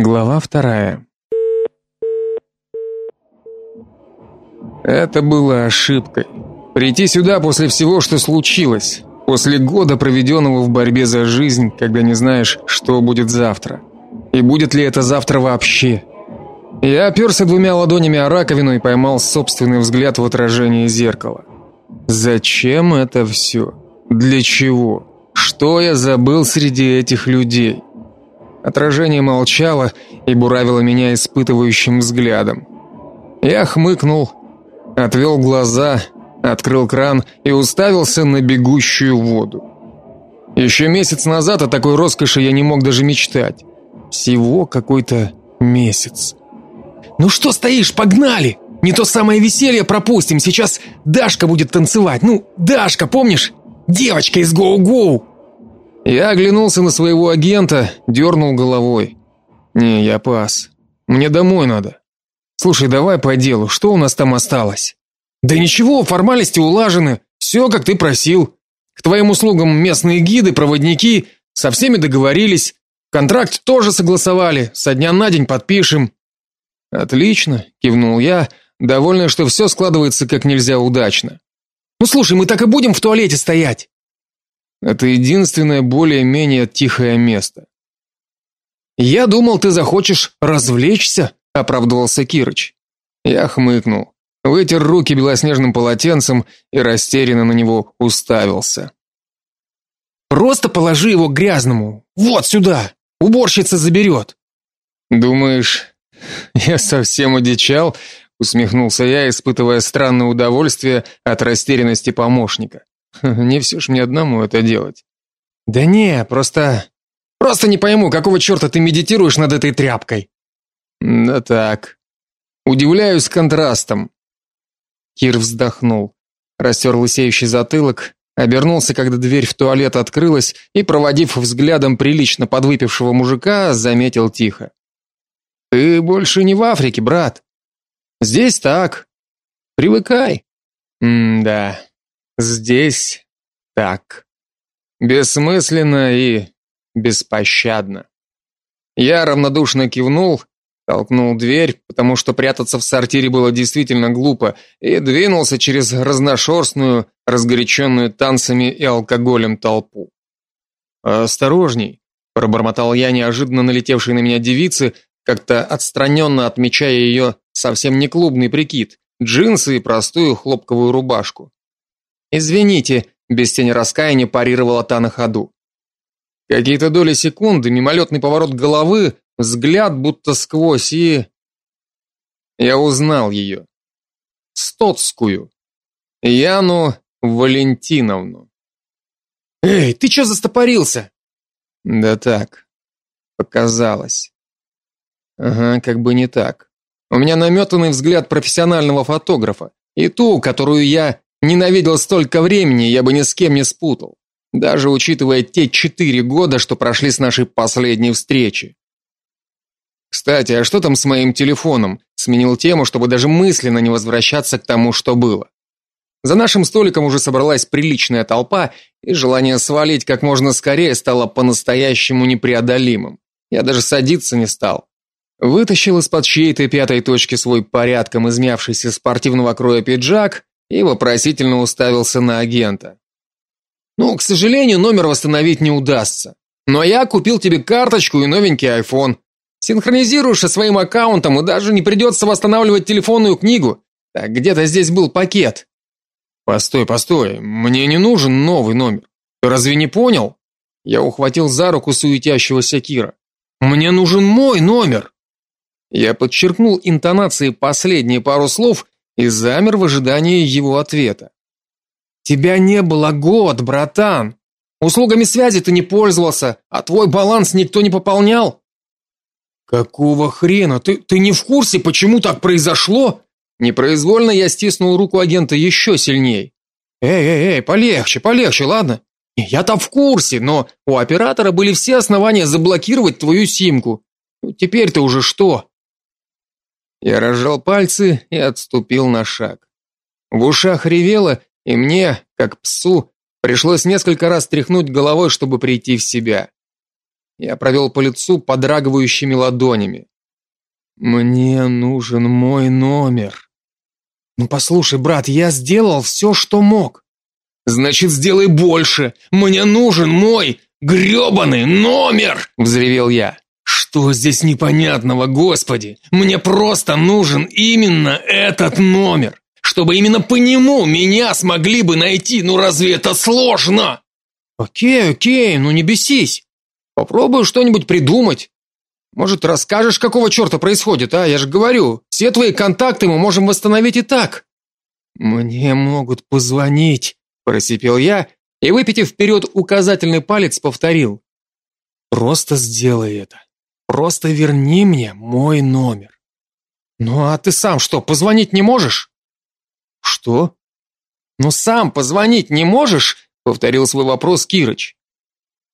Глава вторая. Это было ошибкой. Прийти сюда после всего, что случилось, после года, проведенного в борьбе за жизнь, когда не знаешь, что будет завтра. И будет ли это завтра вообще? Я оперся двумя ладонями о раковину и поймал собственный взгляд в отражении зеркала. Зачем это все? Для чего? Что я забыл среди этих людей? Отражение молчало и буравило меня испытывающим взглядом. Я хмыкнул, отвел глаза, открыл кран и уставился на бегущую воду. Еще месяц назад о такой роскоши я не мог даже мечтать. Всего какой-то месяц. Ну что стоишь, погнали! Не то самое веселье пропустим. Сейчас Дашка будет танцевать. Ну, Дашка, помнишь? Девочка из Гоу-Гоу. Я оглянулся на своего агента, дернул головой. Не, я пас. Мне домой надо. Слушай, давай по делу. Что у нас там осталось? Да ничего, формальности улажены. Все, как ты просил. К твоим услугам местные гиды, проводники, со всеми договорились. Контракт тоже согласовали. Со дня на день подпишем. Отлично, кивнул я, довольный, что все складывается как нельзя удачно. Ну слушай, мы так и будем в туалете стоять. Это единственное более-менее тихое место. Я думал, ты захочешь развлечься, оправдывался Кирыч. Я хмыкнул, вытер руки белоснежным полотенцем и растерянно на него уставился. Просто положи его грязному. Вот сюда. Уборщица заберет». Думаешь, я совсем одичал? усмехнулся я, испытывая странное удовольствие от растерянности помощника. Не все ж мне одному это делать. Да не, просто просто не пойму, какого черта ты медитируешь над этой тряпкой. Да так. Удивляюсь контрастом. Кир вздохнул, растер лысеющий затылок, обернулся, когда дверь в туалет открылась, и проводив взглядом прилично подвыпившего мужика, заметил тихо: "Ты больше не в Африке, брат. Здесь так. Привыкай". М-да. Здесь так. Бессмысленно и беспощадно. Я равнодушно кивнул, толкнул дверь, потому что прятаться в сортире было действительно глупо, и двинулся через разношерстную, разгоряченную танцами и алкоголем толпу. Осторожней, пробормотал я неожиданно налетевшей на меня девицы, как-то отстраненно отмечая ее совсем не клубный прикид, джинсы и простую хлопковую рубашку. Извините, без тени раскаяния парировала та на ходу. Какие-то доли секунды, мимолетный поворот головы, взгляд будто сквозь и я узнал ее. Стоцкую. Яну Валентиновну. Эй, ты что застопорился? Да так. Показалось. Ага, как бы не так. У меня наметанный взгляд профессионального фотографа, и ту, которую я Ненавидел столько времени, я бы ни с кем не спутал, даже учитывая те четыре года, что прошли с нашей последней встречи. Кстати, а что там с моим телефоном? Сменил тему, чтобы даже мысленно не возвращаться к тому, что было. За нашим столиком уже собралась приличная толпа, и желание свалить как можно скорее стало по-настоящему непреодолимым. Я даже садиться не стал. Вытащил из-под чьей-то пятой точки свой порядком измявшийся спортивного кроя пиджак и вопросительно уставился на агента. Ну, к сожалению, номер восстановить не удастся. Но я купил тебе карточку и новенький iPhone. Синхронизируешь со своим аккаунтом, и даже не придется восстанавливать телефонную книгу. Так где-то здесь был пакет. Постой, постой. Мне не нужен новый номер. Ты разве не понял? Я ухватил за руку суетящегося Кира. Мне нужен мой номер. Я подчеркнул интонацией последние пару слов и замер в ожидании его ответа. Тебя не было год, братан. Услугами связи ты не пользовался, а твой баланс никто не пополнял. Какого хрена? Ты ты не в курсе, почему так произошло? Непроизвольно я стиснул руку агента еще сильнее. Эй, эй, эй, полегче, полегче, ладно? Я-то в курсе, но у оператора были все основания заблокировать твою симку. Теперь-то уже что? Я разжал пальцы и отступил на шаг. В ушах ревело, и мне, как псу, пришлось несколько раз тряхнуть головой, чтобы прийти в себя. Я провел по лицу подрагивающими ладонями. Мне нужен мой номер. Ну послушай, брат, я сделал все, что мог. Значит, сделай больше. Мне нужен мой грёбаный номер, взревел я. Что здесь непонятного, господи? Мне просто нужен именно этот номер, чтобы именно по нему меня смогли бы найти. Ну разве это сложно? О'кей, о'кей, ну не бесись. Попробую что-нибудь придумать. Может, расскажешь, какого черта происходит, а? Я же говорю, все твои контакты мы можем восстановить и так. Мне могут позвонить, просипел я и выпитив вперед указательный палец, повторил: Просто сделай это. Просто верни мне мой номер. Ну а ты сам что, позвонить не можешь? Что? Ну сам позвонить не можешь? повторил свой вопрос Кирыч.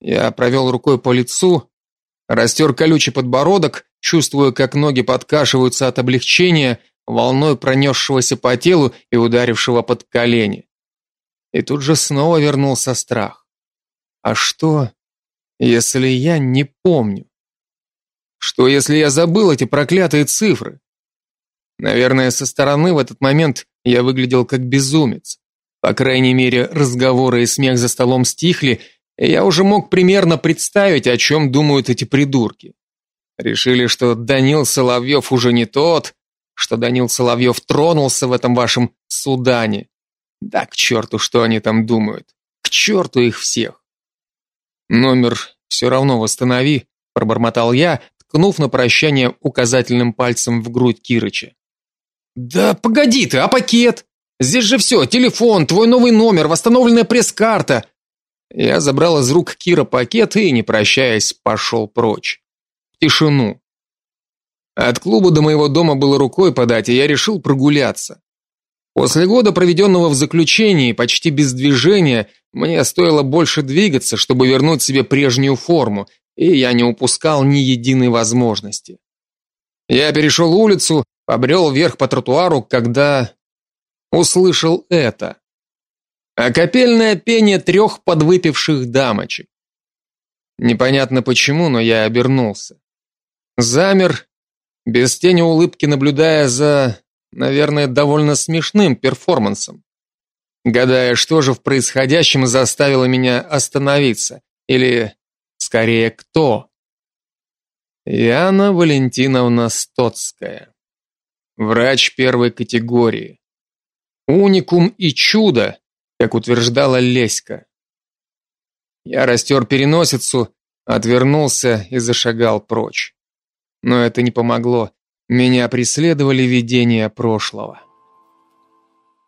Я провел рукой по лицу, растер колючий подбородок, чувствуя, как ноги подкашиваются от облегчения, волной пронесшегося по телу и ударившего под колени. И тут же снова вернулся страх. А что, если я не помню? Что, если я забыл эти проклятые цифры? Наверное, со стороны в этот момент я выглядел как безумец. По крайней мере, разговоры и смех за столом стихли, и я уже мог примерно представить, о чем думают эти придурки. Решили, что Данил Соловьев уже не тот, что Данил Соловьев тронулся в этом вашем Судане. Да к черту, что они там думают. К черту их всех. Номер все равно восстанови, пробормотал я, ткнув на прощание указательным пальцем в грудь Кирыча. Да погоди ты, а пакет? Здесь же все: телефон, твой новый номер, восстановленная пресс-карта. Я забрал из рук Кира пакет и, не прощаясь, пошел прочь. В тишину. От клуба до моего дома было рукой подать, и я решил прогуляться. После года, проведенного в заключении, почти без движения, мне стоило больше двигаться, чтобы вернуть себе прежнюю форму, и я не упускал ни единой возможности. Я перешел улицу, побрел вверх по тротуару, когда услышал это. Акапельное пение трех подвыпивших дамочек. Непонятно почему, но я обернулся. Замер, без тени улыбки наблюдая за наверное, довольно смешным перформансом. Гадая, что же в происходящем заставило меня остановиться, или, скорее, кто? Яна Валентиновна Стоцкая. Врач первой категории. Уникум и чудо, как утверждала Леська. Я растер переносицу, отвернулся и зашагал прочь. Но это не помогло. Меня преследовали видения прошлого.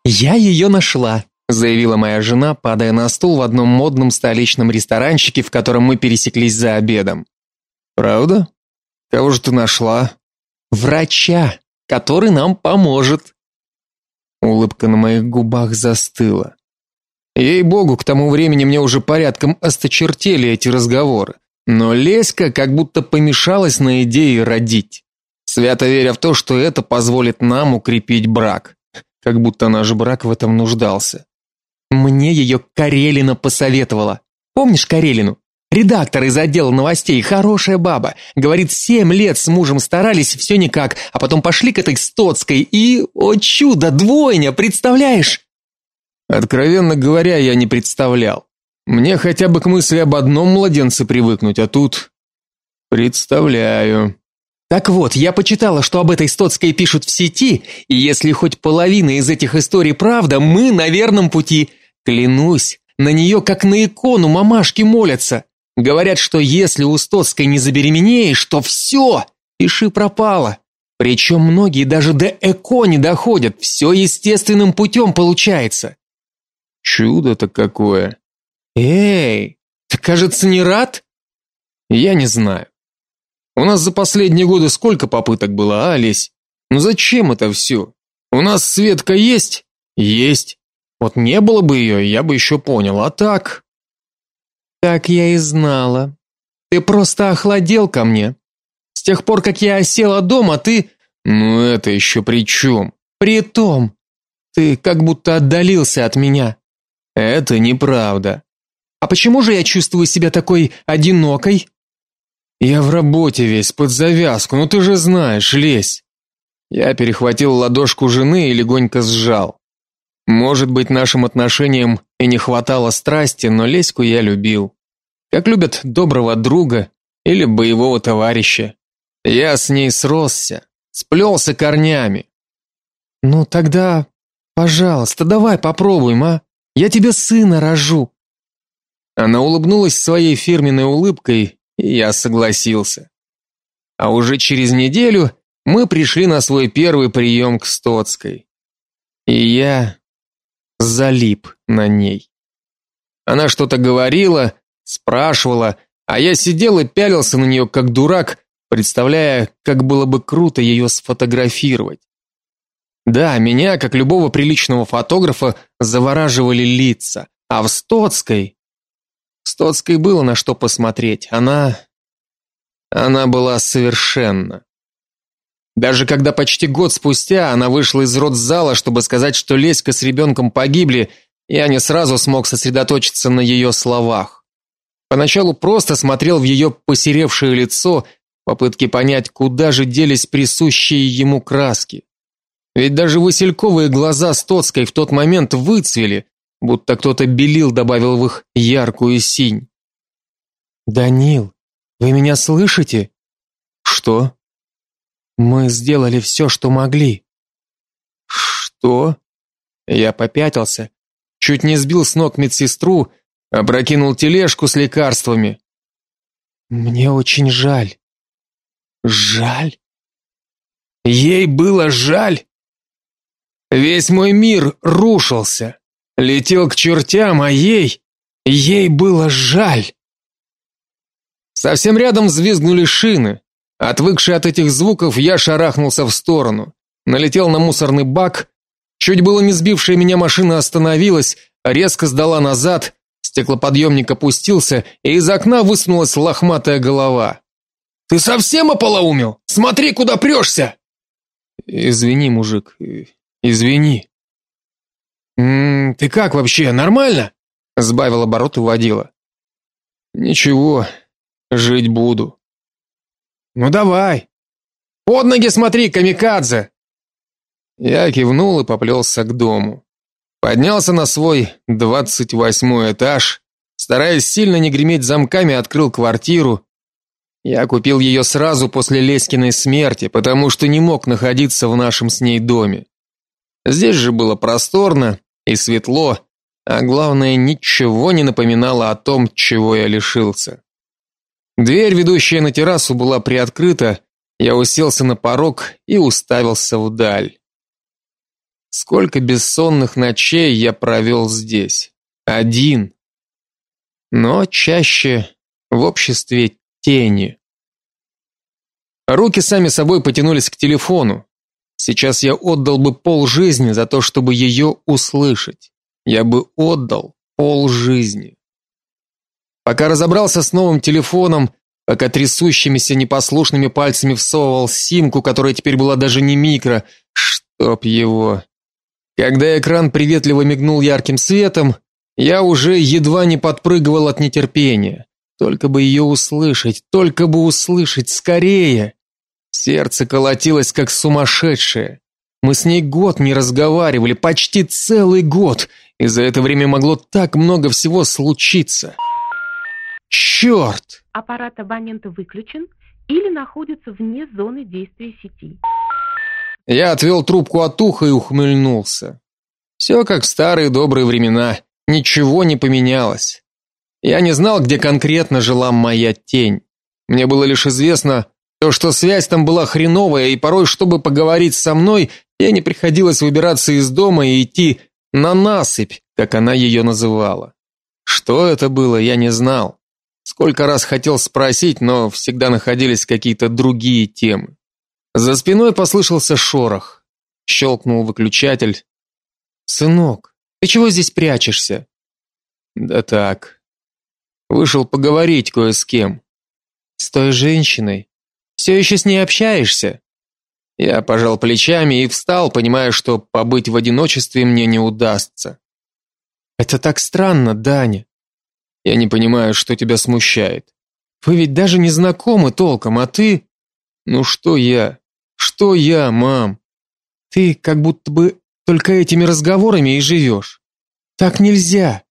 Я ее нашла, заявила моя жена, падая на стул в одном модном столичном ресторанчике, в котором мы пересеклись за обедом. Правда? Кого же ты нашла? Врача, который нам поможет. Улыбка на моих губах застыла. Ей-богу, к тому времени мне уже порядком осточертели эти разговоры. Но Леська как будто помешалась на идее родить свято веря в то, что это позволит нам укрепить брак, как будто наш брак в этом нуждался. Мне ее Карелина посоветовала. Помнишь Карелину? Редактор из отдела новостей, хорошая баба. Говорит, семь лет с мужем старались, все никак, а потом пошли к этой Стоцкой и, о чудо, двойня, представляешь? Откровенно говоря, я не представлял. Мне хотя бы к мысли об одном младенце привыкнуть, а тут представляю. Так вот, я почитала, что об этой Стоцкой пишут в сети, и если хоть половина из этих историй правда, мы на верном пути. Клянусь, на нее как на икону мамашки молятся. Говорят, что если у Стоцкой не забеременеешь, то все, пиши пропало. Причем многие даже до ЭКО не доходят, все естественным путем получается. Чудо-то какое. Эй, ты, кажется, не рад? Я не знаю. У нас за последние годы сколько попыток было, а, Олесь? Ну зачем это все? У нас Светка есть? Есть. Вот не было бы ее, я бы еще понял, а так... Так я и знала. Ты просто охладел ко мне. С тех пор, как я осела дома, ты... Ну это еще при чем? При том, ты как будто отдалился от меня. Это неправда. А почему же я чувствую себя такой одинокой? Я в работе весь, под завязку, ну ты же знаешь, лезь. Я перехватил ладошку жены и легонько сжал. Может быть, нашим отношениям и не хватало страсти, но Леську я любил. Как любят доброго друга или боевого товарища. Я с ней сросся, сплелся корнями. Ну тогда, пожалуйста, давай попробуем, а? Я тебе сына рожу. Она улыбнулась своей фирменной улыбкой, и я согласился. А уже через неделю мы пришли на свой первый прием к Стоцкой. И я залип на ней. Она что-то говорила, спрашивала, а я сидел и пялился на нее как дурак, представляя, как было бы круто ее сфотографировать. Да, меня, как любого приличного фотографа, завораживали лица, а в Стоцкой Стоцкой было на что посмотреть. Она она была совершенна. Даже когда почти год спустя она вышла из родзала, чтобы сказать, что Леська с ребенком погибли, я не сразу смог сосредоточиться на ее словах. Поначалу просто смотрел в ее посеревшее лицо, попытки понять, куда же делись присущие ему краски. Ведь даже васильковые глаза Стоцкой в тот момент выцвели, будто кто-то белил добавил в их яркую синь. Данил, вы меня слышите? Что? Мы сделали все, что могли. Что? Я попятился, чуть не сбил с ног медсестру, опрокинул тележку с лекарствами. Мне очень жаль. Жаль? Ей было жаль. Весь мой мир рушился летел к чертям, а ей, ей было жаль. Совсем рядом взвизгнули шины. Отвыкший от этих звуков, я шарахнулся в сторону, налетел на мусорный бак. Чуть было не сбившая меня машина остановилась, резко сдала назад, стеклоподъемник опустился, и из окна высунулась лохматая голова. Ты совсем ополоумел? Смотри, куда прешься!» Извини, мужик. Извини. «М -м, ты как вообще, нормально?» Сбавил обороты водила. «Ничего, жить буду». «Ну давай. Под ноги смотри, камикадзе!» Я кивнул и поплелся к дому. Поднялся на свой двадцать восьмой этаж, стараясь сильно не греметь замками, открыл квартиру. Я купил ее сразу после Леськиной смерти, потому что не мог находиться в нашем с ней доме. Здесь же было просторно, и светло, а главное, ничего не напоминало о том, чего я лишился. Дверь, ведущая на террасу, была приоткрыта. Я уселся на порог и уставился вдаль. Сколько бессонных ночей я провел здесь, один. Но чаще в обществе тени. Руки сами собой потянулись к телефону. Сейчас я отдал бы пол жизни за то, чтобы ее услышать. Я бы отдал пол жизни. Пока разобрался с новым телефоном, пока трясущимися непослушными пальцами всовывал симку, которая теперь была даже не микро, чтоб его. Когда экран приветливо мигнул ярким светом, я уже едва не подпрыгивал от нетерпения. Только бы ее услышать, только бы услышать скорее. Сердце колотилось как сумасшедшее. Мы с ней год не разговаривали, почти целый год, и за это время могло так много всего случиться. Черт! Аппарат абонента выключен или находится вне зоны действия сети. Я отвел трубку от уха и ухмыльнулся. Все как в старые добрые времена, ничего не поменялось. Я не знал, где конкретно жила моя тень. Мне было лишь известно, то, что связь там была хреновая, и порой, чтобы поговорить со мной, ей не приходилось выбираться из дома и идти на насыпь, как она ее называла. Что это было, я не знал. Сколько раз хотел спросить, но всегда находились какие-то другие темы. За спиной послышался шорох. Щелкнул выключатель. Сынок, ты чего здесь прячешься? Да так. Вышел поговорить кое с кем. С той женщиной. Все еще с ней общаешься?» Я пожал плечами и встал, понимая, что побыть в одиночестве мне не удастся. «Это так странно, Даня. Я не понимаю, что тебя смущает. Вы ведь даже не знакомы толком, а ты Ну что я? Что я, мам? Ты как будто бы только этими разговорами и живешь. Так нельзя.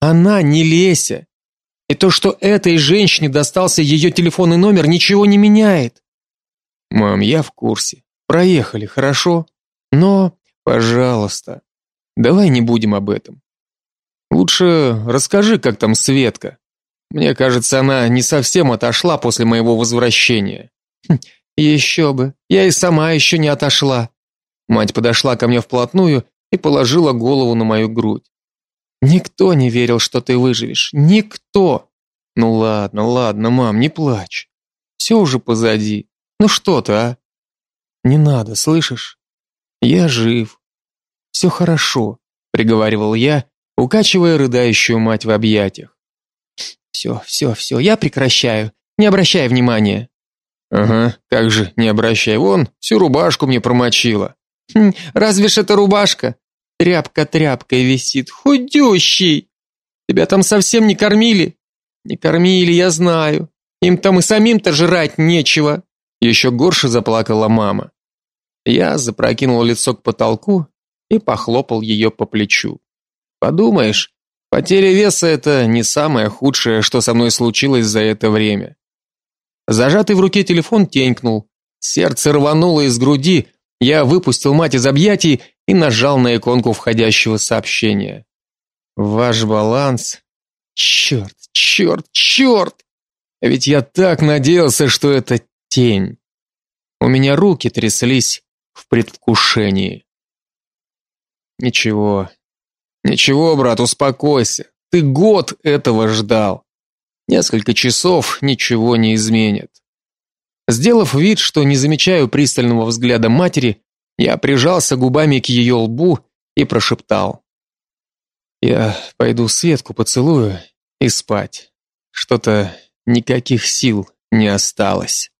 Она не Леся. И то, что этой женщине достался ее телефонный номер, ничего не меняет. Мам, я в курсе. Проехали, хорошо? Но, пожалуйста, давай не будем об этом. Лучше расскажи, как там Светка. Мне кажется, она не совсем отошла после моего возвращения. Хм, еще бы. Я и сама еще не отошла. Мать подошла ко мне вплотную и положила голову на мою грудь. Никто не верил, что ты выживешь. Никто. Ну ладно, ладно, мам, не плачь. Все уже позади. Ну что ты, а? Не надо, слышишь? Я жив. Все хорошо, приговаривал я, укачивая рыдающую мать в объятиях. Все, все, все, я прекращаю. Не обращай внимания. Ага, как же, не обращай. Вон, всю рубашку мне промочила. Хм, разве ж это рубашка? Тряпка тряпкой висит, худющий. Тебя там совсем не кормили? Не кормили, я знаю. Им там и самим-то жрать нечего. Еще горше заплакала мама. Я запрокинул лицо к потолку и похлопал ее по плечу. Подумаешь, потеря веса это не самое худшее, что со мной случилось за это время. Зажатый в руке телефон тенькнул. Сердце рвануло из груди. Я выпустил мать из объятий и нажал на иконку входящего сообщения. Ваш баланс. Черт, черт, черт! Ведь я так надеялся, что это тень. У меня руки тряслись в предвкушении. Ничего. Ничего, брат, успокойся. Ты год этого ждал. Несколько часов ничего не изменит. Сделав вид, что не замечаю пристального взгляда матери, я прижался губами к ее лбу и прошептал: "Я пойду Светку поцелую и спать. Что-то никаких сил не осталось".